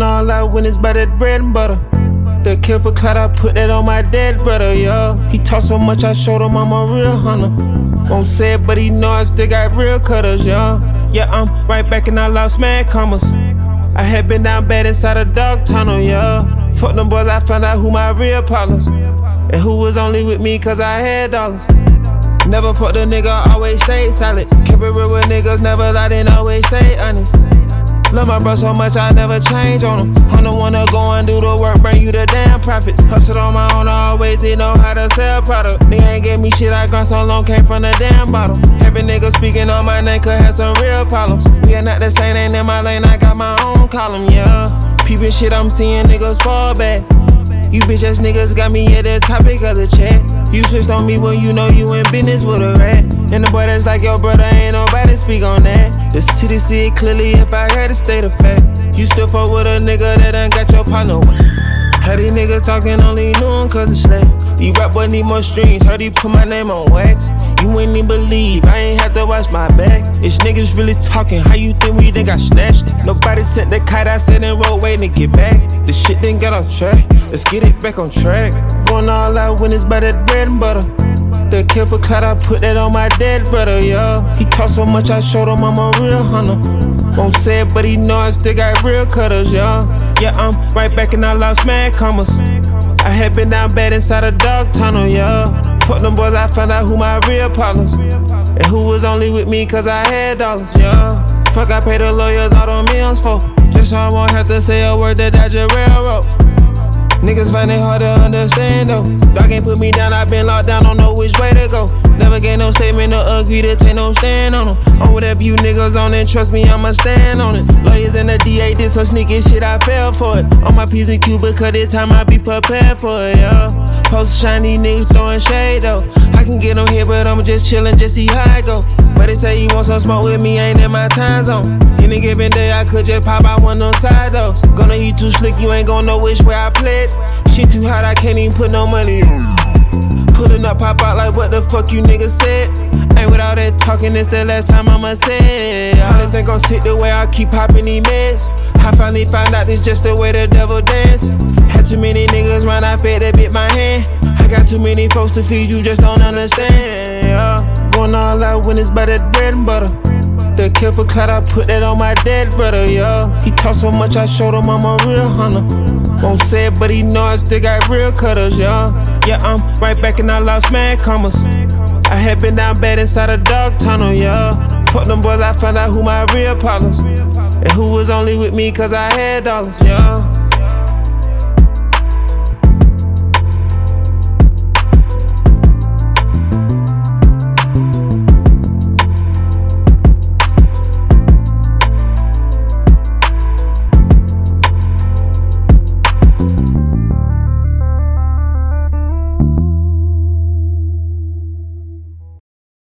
Going all out when it's by that bread and butter. The kill for clout, I put that on my dead brother, yeah. He talk so much, I showed him I'm a real hunter. Won't say it, but he know I still got real cutters, yeah. Yeah, I'm right back and I lost mad commas. I had been down bad inside a dog tunnel, yeah. Fuck them boys, I found out who my real partners. And who was only with me cause I had dollars. Never fucked a nigga, always stayed solid. Kept it real with niggas, never lied and always stay honest. Love my bro so much, I never change on him. I'm the one to go and do the work, bring you the damn profits. Hustled on my own, I always did know how to sell product. They ain't gave me shit, I grind so long, came from the damn bottle. Every nigga speaking on my name could have some real problems. We are not the same, ain't in my lane, I got my own column, yeah. Peeping shit, I'm seeing niggas fall back. You bitch ass niggas got me at the topic of the chat. You switched on me when you know you in business with a rat. And the boy that's like your brother, ain't speak on that. The city see it clearly if I had to state of fact. You still fuck with a nigga that ain't got your partner. Heard these niggas talking only knew him cause it's slack. These rap boy need more streams, heard he put my name on wax. You ain't even believe, I ain't watch my back. It's niggas really talking, how you think we done got snatched? Nobody sent the kite, I said in road waiting to get back. The shit didn't get off track, let's get it back on track. Going all out when it's by that bread and butter. The for clout, I put that on my dead brother, yeah. He talk so much, I showed him I'm a real hunter. Won't say it, but he know I still got real cutters, yeah. Yeah, I'm right back and I lost mad commas. I had been down bad inside a dog tunnel, yeah. Fuck them boys, I found out who my real problems. And who was only with me cause I had dollars, yeah. Fuck, I paid the lawyers all the millions for. Just so I won't have to say a word that I just railroad. Niggas find it hard to understand though. Dog ain't put me down, I been locked down, don't know which way to go. Never get no statement or agree to take no stand on them. On whatever you niggas on it, trust me, I'ma stand on it. Lawyers and the DA did some sneaky shit, I fell for it. On my P's and Q, because this time I be prepared for it, yeah. Post shiny niggas throwing shade get on here, but I'm just chillin', just see how I go. But they say you want some smoke with me, ain't in my time zone. Any given day, I could just pop out one them side though. Gonna eat too slick, you ain't gonna know which way I played. Shit too hot, I can't even put no money on. Pulling up, pop out like what the fuck you niggas said. Ain't with all that talking, it's the last time I'ma say it. Think I'm sick the way I keep popping these meds. I finally found out it's just the way the devil dance. Had too many niggas run, I fed that bit my hand. Got too many folks to feed, you just don't understand. Yeah. Going all out when it's by that bread and butter. The for clout, I put that on my dead brother, yeah. He talk so much, I showed him I'm a real hunter. Won't say it, but he know I still got real cutters, yeah. Yeah, I'm right back and I lost mad commas. I had been down bad inside a dog tunnel, yeah. Fuck them boys, I found out who my real problems. And who was only with me cause I had dollars, yeah.